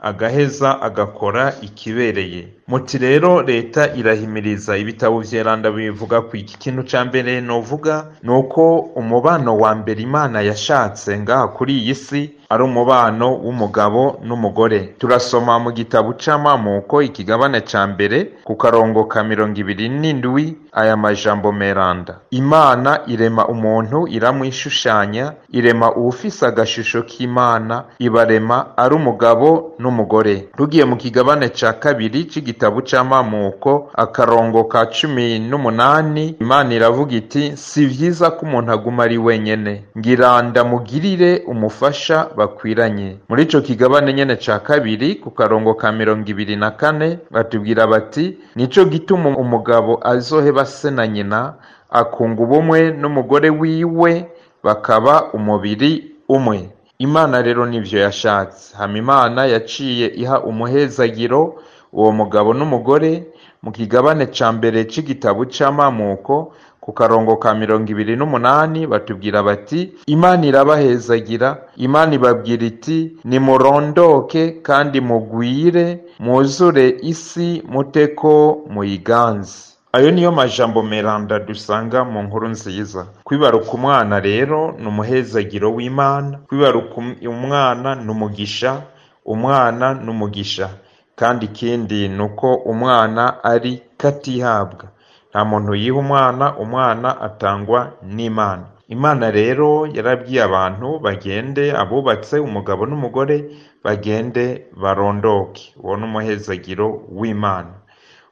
agaheza agakora ikibereye muti rero leta irahimiriza ibitabo byeranda bivuga ku iki kintu ca mbere novuga ni uko umubano wa mbere imana yashatse ngaha kuri iyi si ari umubano w'umugabo n'umugore turasoma mu gitabo c'amamuko ikigabane cya mbere ku karongo ka mirongo ibiri n'indwi aya majambo meranda imana irema umuntu iramwishushanya irema uwufise agashusho k'imana ibarema ari umugabo n'umugore tugiye mu kigabane cya kabiri c'igitabo gitabo cy'amamuko akarongo ka cumi n'umunani imana iravuga iti si byiza ko umuntu aguma ari wenyine ngira ndamugirire umufasha bakwiranye muri icyo kigabane nyine cya kabiri ku karongo ka mirongo ibiri na kane batubwira bati nicyo gituma umugabo azoheba se na nyina akunga ubumwe n'umugore wiwe bakaba umubiri umwe imana rero nibyo yashatse hamimana yaciye iha umuhezagiro uwo mugabo n'umugore mu kigabane cya mbere cy’igitabo c'amamuko ku karongo ka mirongo ibiri n'umunani batubwira bati imana irabahezagira imana ibabwira iti nimurondoke kandi mugwire muzure isi muteko muyiganze ayo niyo majambo meranda dusanga mu nkuru nziza kwibaruka umwana rero ni umuhezagiro w'imana kwibaruka um-, umwana ni umugisha umwana ni umugisha kandi ikindi ni uko umwana ari katihabwa. Nta muntu yiha umwana, umwana atangwa n'Imana. Imana rero yarabwiye abantu bagende, abubatse umugabo n'umugore bagende barondoke. Uwo ni umuhezagiro w'Imana.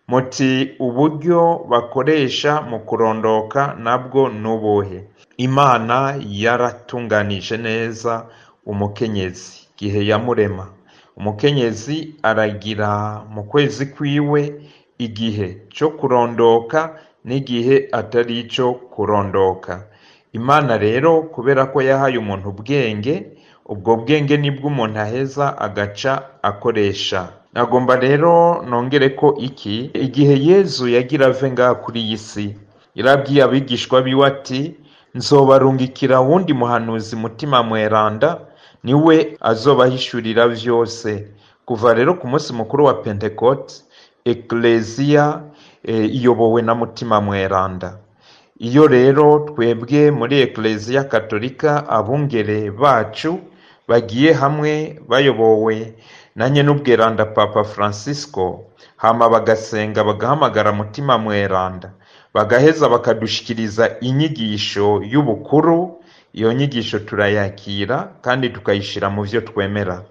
Muti uburyo bakoresha mu kurondoka nabwo ni ubuhe? Imana yaratunganije neza umukenyezi igihe yamurema. umukenyezi aragira mu kwezi kwiwe igihe cyo kurondoka n'igihe atari icyo kurondoka imana rero kubera ko yahaye umuntu ubwenge ubwo bwenge nibwo umuntu aheza agaca akoresha Nagomba rero nongere ko iki igihe yezu yagira ave ngaha kuri iyi si yarabwiye abigishwa biwe ati nzobarungikira wundi muhanuzi mutima mweranda ni we azobahishurira byose kuva rero ku munsi mukuru wa Pentecote, ekereziya eh, iyobowe na mutima mweranda iyo rero twebwe muri ekereziya katolika abungere bacu bagiye hamwe bayobowe na nyen'ubweranda papa francisco hama bagasenga bagahamagara mutima mweranda bagaheza bakadushikiriza inyigisho y'ubukuru iyo nyigisho turayakira kandi tukayishyira mu byo twemera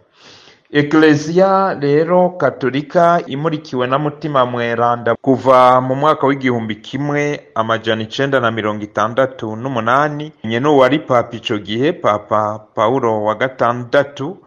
ekereziya rero katolika imurikiwe na mutima mweranda kuva mu mwaka w'igihumbi kimwe amajyana icyenda na mirongo itandatu n'umunani nyene wari papa ico gihe papa pawulo wa gatandatu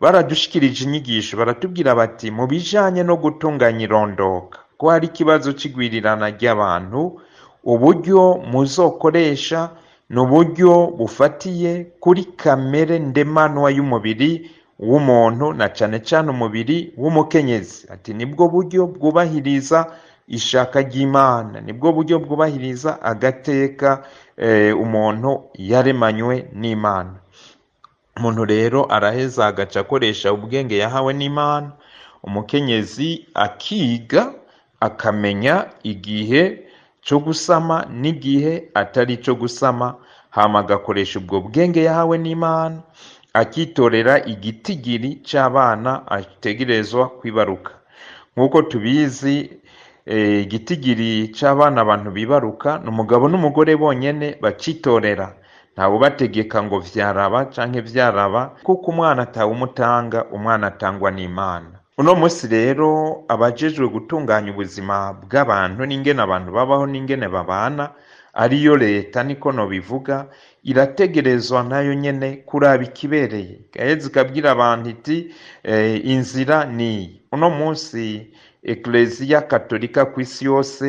baradushyikirije inyigisho baratubwira bati mu bijyanye no gutunganya irondoka ko hari ikibazo c'igwirirana ry'abantu uburyo muzokoresha n'uburyo bufatiye kuri kamere ndemanwa y'umubiri w'umuntu na cyane cyane umubiri w'umukenyezi ati nibwo buryo bwubahiriza ishaka ry'imana nibwo buryo bwubahiriza agateka eh, umuntu yaremanywe n'imana umuntu rero araheza agaca akoresha ubwenge yahawe n'imana umukenyezi akiga akamenya igihe cyo gusama n'igihe atari icyo gusama hama agakoresha ubwo bwenge yahawe n'imana akitorera igitigiri cy'abana ategerezwa kwibaruka nk'uko tubizi e, igitigiri cy'abana abantu bibaruka ni umugabo n'umugore bonyine bakitorera ntawubategeka ngo vyaraba canke vyaraba kuko umwana umutanga umwana atangwa n'imana uno munsi rero abajejwe gutunganya ubuzima bw'abantu n'ingene abantu babaho n'ingene babana ariyo leta niko nobivuga irategerezwa nayo nyene kuraba ikibereye gaheza ikabwira abantu iti eh, inzira ni uno munsi ekereziya katolika ku isi yose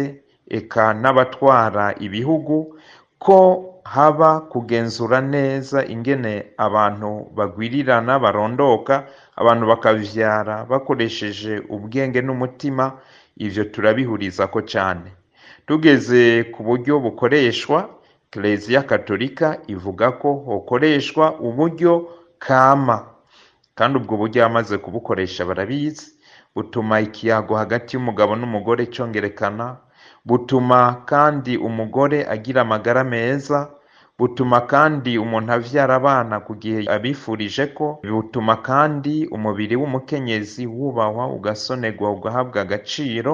eka n'abatwara ibihugu ko haba kugenzura neza ingene abantu bagwirirana barondoka abantu bakabyara bakoresheje ubwenge n'umutima, ibyo turabihuriza ko cyane tugeze ku buryo bukoreshwa kereziya katolika ivuga ko hakoreshwa uburyo kama kandi ubwo buryo yamaze kubukoresha barabizi butuma ikiyago hagati y'umugabo n'umugore cyongerekana butuma kandi umugore agira amagara meza Butuma kandi umuntu abyara abana ku gihe abifurije ko, butuma kandi umubiri w'umukenyezi wubahwa ugasonegwa ugahabwa agaciro,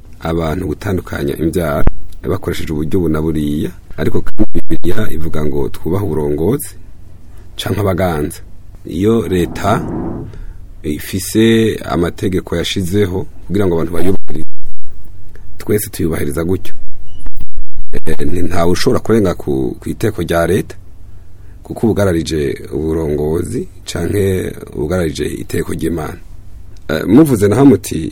abantu gutandukanya imbyaro bakoresheje uburyo buna buriya ariko kandi bibiliya ivuga ngo twubahe uburongozi cyangwa abaganza iyo leta ifise amategeko yashizeho kugira ngo abantu bayubahirize twese tuyubahiriza gutyo eh, ntawe ushobora kurenga ku iteko rya leta kuko ubugararije uburongozi cyangwa ubugararije iteko ry'imana Eh, muvuze naho muti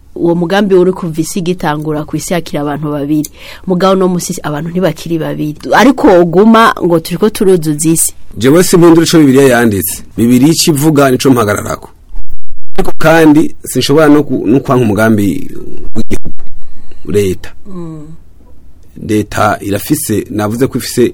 uwo mugambi uri kuva isi gitangura ku isi yakira abantu babiri mugabo no musi abantu ntibakiri babiri ariko uguma ngo turiko turuzuza isi jewe simbundura ico bibiliya yanditse bibiliya ikivuga nico mpagararako ariko kandi sinshobora no kwanga umugambi w'igihugu leta mm. leta irafise navuze ko ifise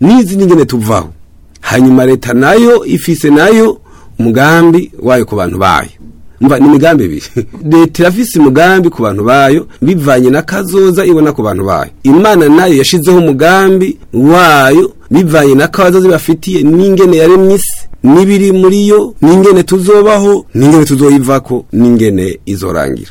nizi n'ingene tuvaho hanyuma leta nayo ifise nayo umugambi wayo ku bantu bayo umva ni imigambi ibiri leta mugambi ku bantu bayo bivanye na kazoza ibona ku bantu bayo imana nayo yashizeho umugambi wayo bivanye na kazoza zibafitiye n'ingene yaremye isi n'ibiri muri yo n'ingene tuzobaho n'ingene ko n'ingene izorangira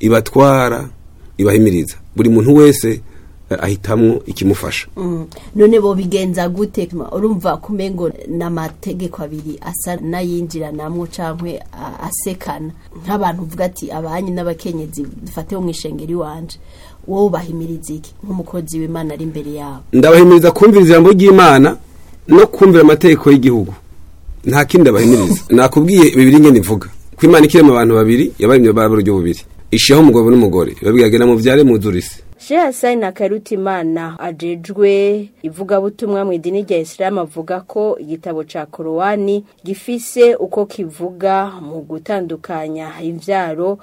ibatwara ibahimiriza buri muntu wese eh, ahitamo ikimufasha mm. none bo bigenza gute urumva kumengo n'amategeko abiri asa n'ayinjira namwo cyangwa asekana nk'abantu uvuga ati abanyi n'abakenyezi dufate mu ishengeri wanje wowe ubahimiriza iki nk'umukozi w'imana ari imbere yawe ndabahimiriza kumvira ijambo ry'imana no kumvira amategeko y'igihugu nta kindi abahimiriza nakubwiye bibiri ngende ivuga ko imana ikirema abantu babiri yabaremye barabura uburyo bubiri ishiyeho umugabo n'umugore babwiraga na mubyare mudurise na Karutimana ajejwe ivugabutumwa mu idini rya Islam avuga ko igitabo ca Korowani gifise uko kivuga mu gutandukanya imvyaro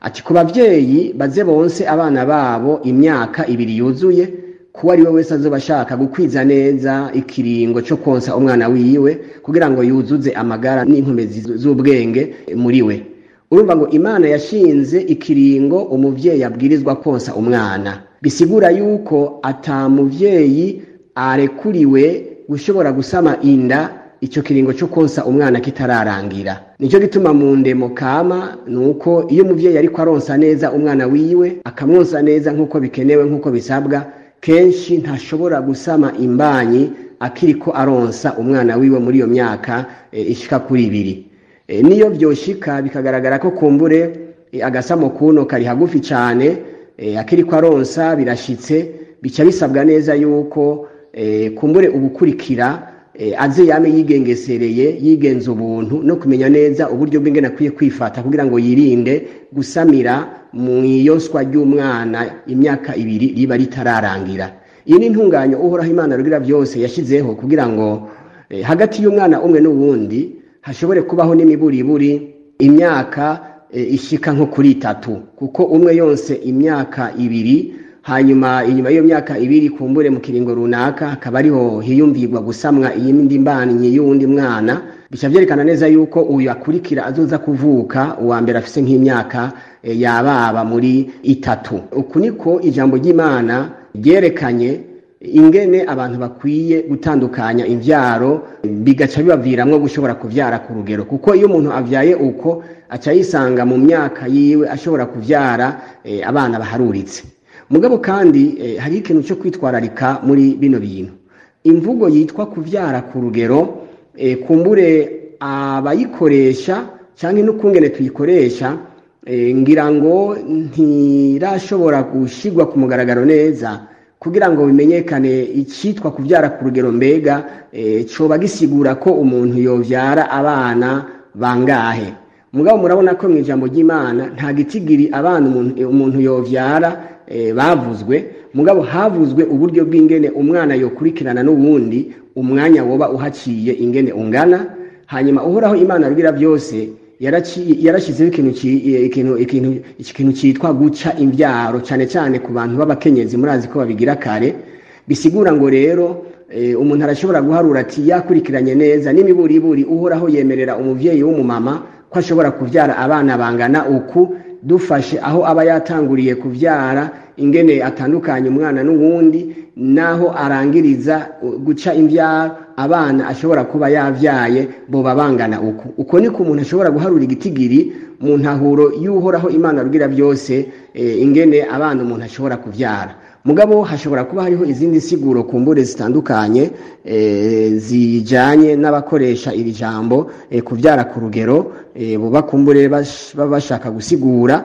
ati ku babyeyi baze bonse abana babo imyaka ibiri yuzuye kuba ari we wese azuba ashaka gukwiza neza ikiringo cyo konsa umwana wiwe kugira ngo yuzuze amagara n'inkomezi z'ubwenge muri we urumva ngo imana yashinze ikiringo umubyeyi abwirizwa konsa umwana bisigura yuko atamubyeyi arekuriwe gushobora gusama inda icyo kiringo cyo konsa umwana kitararangira nicyo gituma mu ndemo kama ni uko iyo umubyeyi ariko aronsa neza umwana wiwe akamwonsa neza nk'uko bikenewe nk'uko bisabwa kenshi ntashobora gusama imbanyi akiri ko aronsa umwana wiwe muri iyo myaka eh, ishika kuri ibiri eh, niyo byoshika bikagaragara ko kumbure eh, agasamo kuno kari hagufi cyane akiri ko aronsa birashyitse bica bisabwa neza yuko kumbure ubukurikira Eh, aziyame yigengesereye yigenza ubuntu no kumenya neza uburyo bw'ingene akwiye kwifata kugira ngo yirinde gusamira mu iyoswa ry'umwana imyaka ibiri riba ritararangira iyi ni intunganyo uhoraho imana rugira byose yashyizeho kugira ngo eh, hagati y'umwana umwe n'ubundi hashobore kubaho n'imiburiburi imyaka eh, ishika nko kuri itatu kuko umwe yonse imyaka ibiri hanyuma inyuma y'iyo myaka ibiri kumbure mu kiringo runaka akaba ariho hiyumvirwa gusamwa iyindi mbanyi y'undi mwana bisha byerekana neza yuko uyu akurikira azoza kuvuka uwa mbere afise nk'imyaka e, yababa muri itatu uku niko ijambo ry'imana ryerekanye ingene abantu bakwiye gutandukanya imbyaro bigaca bibaviramwo gushobora kuvyara ku rugero kuko iyo umuntu avyaye uko aca yisanga mu myaka yiwe ashobora kuvyara e, abana baharuritse mugabo kandi eh, hariho ikintu cyo kwitwararika muri bino bintu imvugo yitwa kubyara ku rugero eh, kumbure abayikoresha cyangwa n'ukungene tuyikoresha eh, ngira ngo ntirashobora gushyirwa ku mugaragaro neza kugira ngo bimenyekane icyitwa kubyara ku rugero mbega cyoba gisigura ko umuntu yobyara abana bangahe mugabo murabona ko mu ijambo ry'imana nta gitigiri abana umuntu eh, yobyara eh, bavuzwe mugabo havuzwe uburyo bw'ingene umwana yokurikirana n'ubundi umwanya woba uhaciye ingene ungana hanyuma uhoraho imana abwira byose yarashyizeho ikintu cyitwa eh, guca imbyaro cyane cyane ku bantu b'abakenyezi murazi ko babigira kare bisigura ngo rero umuntu arashobora guharura ati yakurikiranye neza n'imiburiburi uhoraho yemerera umubyeyi w'umumama ko ashobora kubyara abana bangana uku dufashe aho aba yatanguriye kubyara ingene atandukanye umwana n'uwundi n'aho arangiriza guca imbyaro abana ashobora kuba yabyaye boba bangana uku uko niko umuntu ashobora guharura igitigiri mu ntahuro y'uhoraho imana rubwira byose eh, ingene abana umuntu ashobora kubyara mugabo hashobora kuba hariho izindi siguro ku kumbure zitandukanye eh, zijyanye n'abakoresha iri jambo eh, kubyara ku rugero eh, bubakumbure baba bashaka gusigura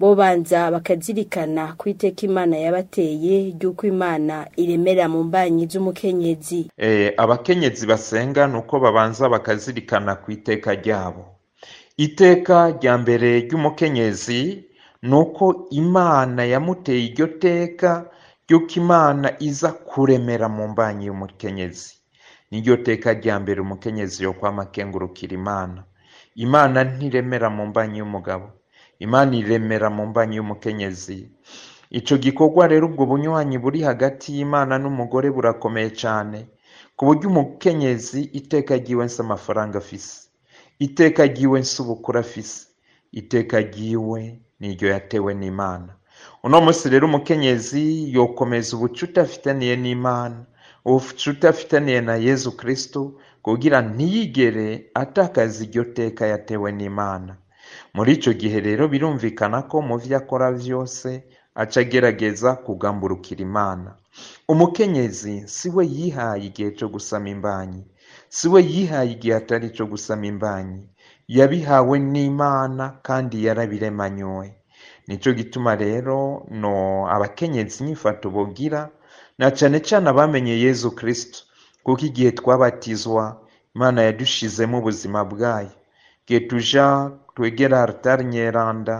bo banza bakazirikana ku iteka imana yabateye ry'uko imana iremera mu mbanyi z'umukenyezi eh, abakenyezi basenga ni babanza bakazirikana ku iteka ryabo iteka rya mbere ry'umukenyezi ni imana yamuteye iryo teka ry'uko imana iza kuremera mu mbanyi y'umukenyezi niryo teka rya mbere umukenyezi yokwama akengurukira imana imana ntiremera mu mbanyi y'umugabo imana iremera mu mbanyi y'umukenyezi icyo gikorwa rero ubwo bunywanyi buri hagati y'imana n'umugore burakomeye cyane ku buryo umukenyezi iteka ryiwe nsi amafaranga afise iteka ryiwe nsi ubukura afise iteka ryiwe niryo yatewe n'imana uno munsi rero umukenyezi yokomeza ubucuti afitaniye n'imana ubucuti na Yezu Kristu kugira ntiyigere atakaza iryo teka yatewe n'Imana. Muri icyo gihe rero birumvikana ko mu byo akora byose aca agerageza kugamburukira Imana. Umukenyezi si we yihaye igihe cyo gusama imbanyi, si we yihaye igihe atari cyo gusama imbanyi, yabihawe n'Imana kandi yarabiremanywe. Nicyo gituma rero no abakenyezi nyifato bogira na cyane cyane abamenye Yezu Kristo kuko igihe twabatizwa Imana yadushizemo ubuzima bwayo igihe tuja twegera aritari nyeranda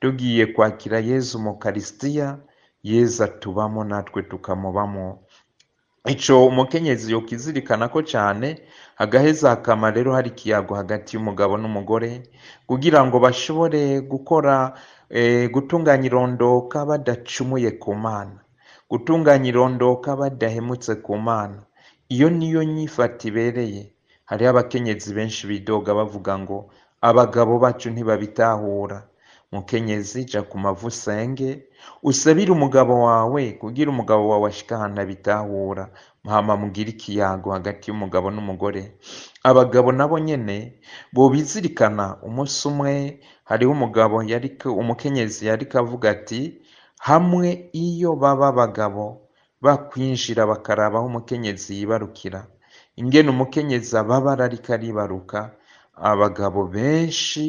tugiye kwakira Yezu mu karisitiya Yezu atubamo natwe tukamubamo ico umukenyezi yokizirikana ko cyane agaheza hakama rero hari ikiyago hagati y'umugabo n'umugore kugira ngo bashobore gukora e, eh, gutunganya irondoka badacumuye ku mana Gutunganya irondora badahemutse ku Mana iyo ni yo nyifato ibereye. Hariho abakenyezi benshi bidoga bavuga ngo abagabo bacu ntibabitahura. Mukenyezi ja ku mavi usabire umugabo wawe kugira umugabo wawe ashike ahantu abitahura hama mugire ikiyago hagati y'umugabo n'umugore. Abagabo nabo nyene bobizirikana umunsi umwe hariho umugabo yari umukenyezi yari kavuga ati hamwe iyo baba abagabo bakwinjira bakaraba aho umukenyezi yibarukira ingene umukenyezi ababara ariko aribaruka abagabo benshi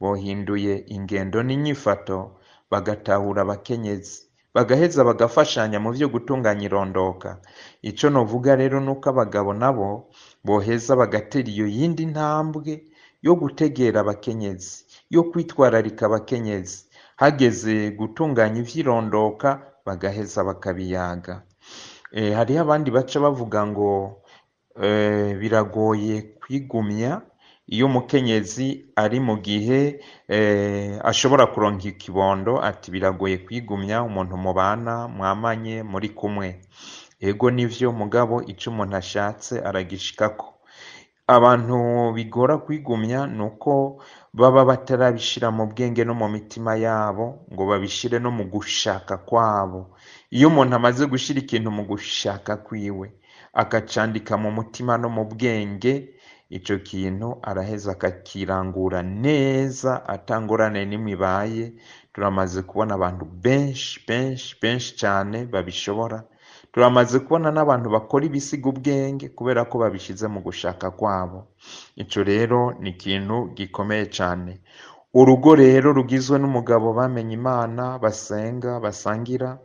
bohinduye ingendo n'inyifato bagatahura abakenyezi bagaheza bagafashanya mu byo gutunganya irondoka ico novuga rero nuko abagabo nabo boheza bagatera iyo yindi ntambwe yo gutegera abakenyezi yo kwitwararika abakenyezi hageze gutunganya ivyirondoka bagaheza bakabiyaga eh, hariho abandi baca bavuga ngo eh, biragoye kwigumya iyo umukenyezi ari mu gihe eh, ashobora kuronka ikibondo ati biragoye kwigumya umuntu mubana mwamanye muri kumwe ego nivyo mugabo ico umuntu ashatse ko abantu bigora kwigumya ni uko baba batarabishyira mu bwenge no mu mitima yabo ngo babishyire no mu gushaka kwabo iyo umuntu amaze gushyira ikintu mu gushaka kwiwe akacandika mu mutima no mu bwenge icyo kintu araheza akakirangura neza atangorane n'imibaye turamaze kubona abantu benshi benshi benshi cyane babishobora turamaze kubona n'abantu bakora ibisiga ubwenge kubera ko babishyize mu gushaka kwabo icyo rero ni ikintu gikomeye cyane urugo rero rugizwe n'umugabo bamenye imana basenga basangira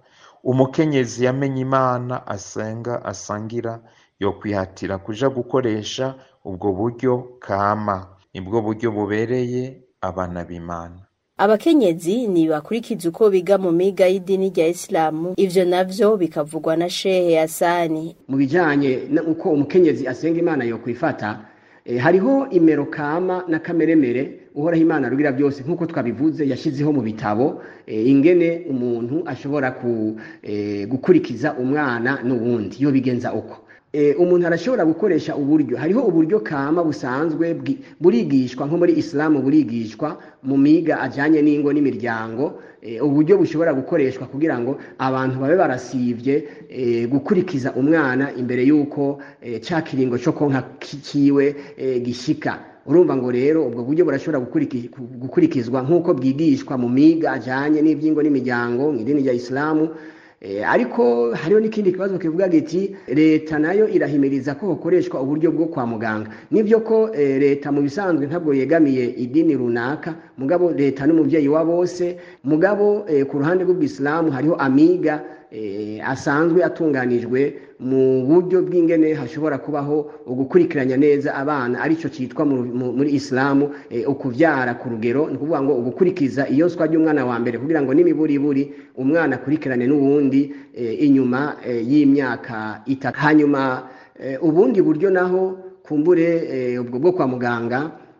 umukenyezi yamenye imana asenga asangira yo kwihatira kuja gukoresha ubwo buryo kama nibwo buryo bubereye abana b'imana abakenyezi ni ntibakurikiza uko biga mu miga y'idini rya isilamu ivyo navyo bikavugwa na shehe yasani mu bijanye uko umukenyezi asenga imana yokwifata e, eh, hariho imero kama na kameremere uhoraho imana rugira byose nk'uko twabivuze yashyizeho mu bitabo e, ingene umuntu ashobora ku, e, gukurikiza umwana n’ubundi iyo bigenza uko Eh, umuntu arashobora gukoresha uburyo hariho uburyo kama busanzwe burigishwa nko muri isilamu burigishwa mu miga ajyanye n'ingo n'imiryango eh, uburyo bushobora gukoreshwa kugira ngo abantu babe barasibye eh, gukurikiza umwana imbere y'uko cya kiringo cyo konka kiwe gishyika urumva ngo rero ubwo buryo burashobora gukurikizwa nk'uko bwigishwa mu miga ajyanye n'iby'ingo n'imiryango mu idini rya isilamu Eh, ariko hariho n'ikindi kibazo kivuga giti leta nayo irahimiriza ko hakoreshwa uburyo bwo kwa muganga nibyo ko eh, leta mu bisanzwe ntabwo yegamiye idini runaka mugabo leta n'umubyeyi wa bose mugabo eh, ku ruhande rw'ubwisilamu hariho amiga Eh, asanzwe atunganijwe mu buryo bw'ingene hashobora kubaho ugukurikiranya neza abana aricyo cyitwa muri isilamu eh, ukubyara ku rugero ni ukuvuga ngo ugukurikiza iyo swa ry'umwana wa mbere kugira ngo n'imiburiburi umwana akurikirane n’ubundi eh, inyuma y'imyaka itatu hanyuma ubundi buryo naho kumbure ubwo bwo kwa muganga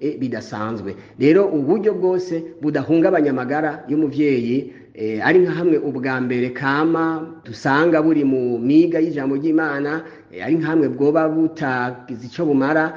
eh, bidasanzwe rero uburyo bwose budahungabanya amagara y'umubyeyi eh, ari nka hamwe ubwa mbere kama dusanga buri mu miga y'ijambo ry'imana ari nka hamwe bwoba butagize icyo bumara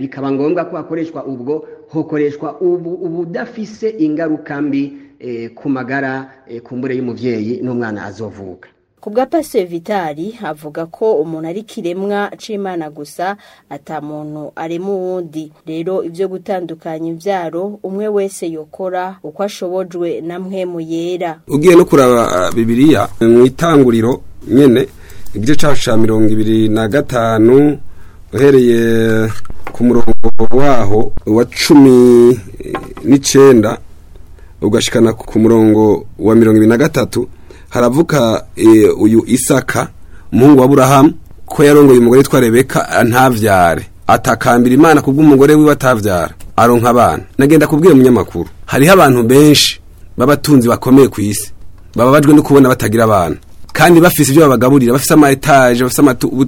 bikaba ngombwa ko hakoreshwa ubwo hokoreshwa ubudafise ingaruka mbi eh, ku magara eh, ku mbure y'umubyeyi n'umwana azovuka ku bwa pase vitali avuga ko umuntu ari kiremwa c'imana gusa atamuntu arema uwundi rero ibyo gutandukanya ibyaro umwe wese yokora uko ashobojwe na mpemu yera ugiye no kuraba ah, Bibiliya mu itanguriro nyine igice cya mirongo ibiri na gatanu uhereye ku murongo waho wa cumi n'icyenda ugashikana ku murongo wa mirongo ibiri na gatatu haravuka eh, uyu isaka umuhungu wa burahamu ko yarongoye umugore witwa rebeka ntabyare atakambira imana ku bw'umugore wiwe atabyara aronka abana nagenda kubwira umunyamakuru hariho abantu benshi b'abatunzi bakomeye ku isi baba bajwe no kubona batagira abana kandi bafise ibyo babagaburira bafise ama etage bafise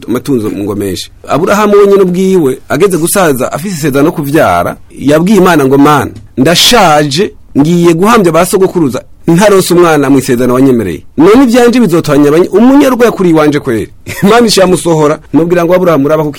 amatunzo ngo menshi aburahamu wenyine ubwiwe ageze gusaza afise isezerano no kuvyara yabwiye imana ngo mana ndashaje ngiye guhambya ba sogokuruza ntarose umwana mu isezerano wanyemereye none ibyanje bizotohanya umunyarwa yakuriye iwanje kwere imana ishamusohora nubwira ngo waburahamu uraba ku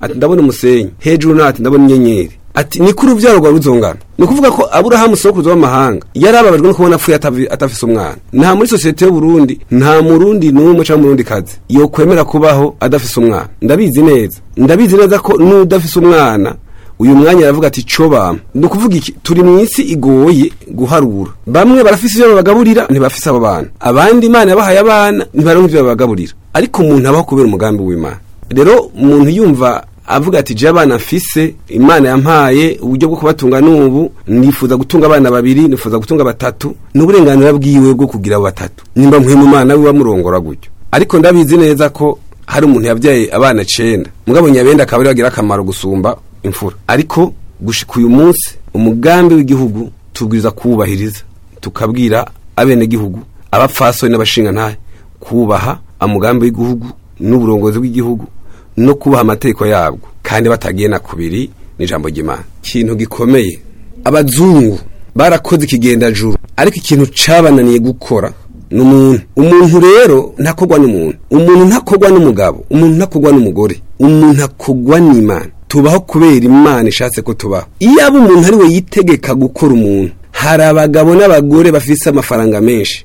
ati ndabona umusenyi hejuru nawe ati ndabona inyenyeri ati niko urubyaro rwa ruzungana ni ukuvuga ko aburahamu sokuruza w'amahanga yari ababajwe no kubona apfuye atafise umwana nta muri sosiyete y'uburundi nta murundi n'umwe cyangwa umurundi kazi kwemera kubaho adafise umwana ndabizi neza ndabizi neza ko n'udafise umwana uyu mwanya aravuga ati cyo bamwe ni ukuvuga iki turi mu isi igoye guharura bamwe barafise ibyo babagaburira ntibafise abo bana abandi imana yabahaye abana ntibaronka ibyo babagaburira ariko umuntu abaho kubera umugambi w'imana rero umuntu yumva avuga ati jya abana mfise imana yampaye uburyo bwo kubatunga n'ubu nifuza gutunga abana babiri nifuza gutunga batatu ni uburenganzira bwiwe bwo kugira abo batatu nimba nkwiye mu mwana we bamurongora gutyo ariko ndabizi neza ko hari umuntu yabyaye abana icenda mugabo nyabenda akaba ariwe agira akamaro gusumba imfura ariko gushika uyu munsi umugambi w'igihugu tubwiriza kubahiriza tukabwira abenegihugu abapfasoni n'abashingantahe kubaha umugambi w'igihugu n'uburongozi bw'igihugu no kubaha amategeko yabwo kandi batagiye na kubiri n'ijambo ry'imana ikintu gikomeye abazungu barakoze ikigendajuru ariko ikintu cyabananiye gukora ni umuntu umuntu rero ntakogwa n'umuntu umuntu ntakogwa n'umugabo umuntu ntakogwa n'umugore umuntu ntakogwa n'imana tubaho kubera imana ishatse ko tubaho iyo aba umuntu ari we yitegeka gukora umuntu hari abagabo n'abagore bafise amafaranga menshi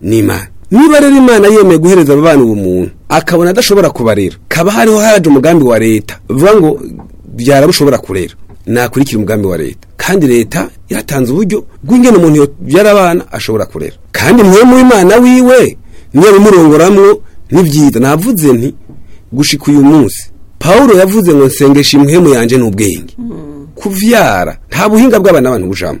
n'imana niba rero imana yemeye guhereza aba bana ubumuntu akabona adashobora kubarera kaba hariho haje umugambi wa leta bivuga ngo byara bushobora kurera nakurikira umugambi wa leta kandi leta yatanze uburyo bw'ingene umuntu yobyara abana ashobora kurera kandi mwe mu imana wiwe niyo bimurongoramwo n'ibyiza navuze nti gushika uyu munsi paul yavuze ngo nsengesha imihemu yanjye n'ubwenge hmm. kubyara nta buhinga bw'abana abantu bujamo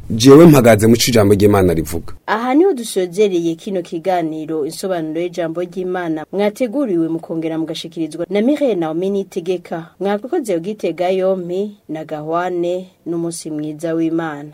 jewe mpagaze mu ijambo ry'imana rivuga aha niho dusogereye kino kiganiro insobanuro y'ijambo ry'imana mwateguriwe mukongera mugashikirizwa na mirena waminitegeka mwakoze ubwitega yompi na gahwane n'umunsi mwiza w'imana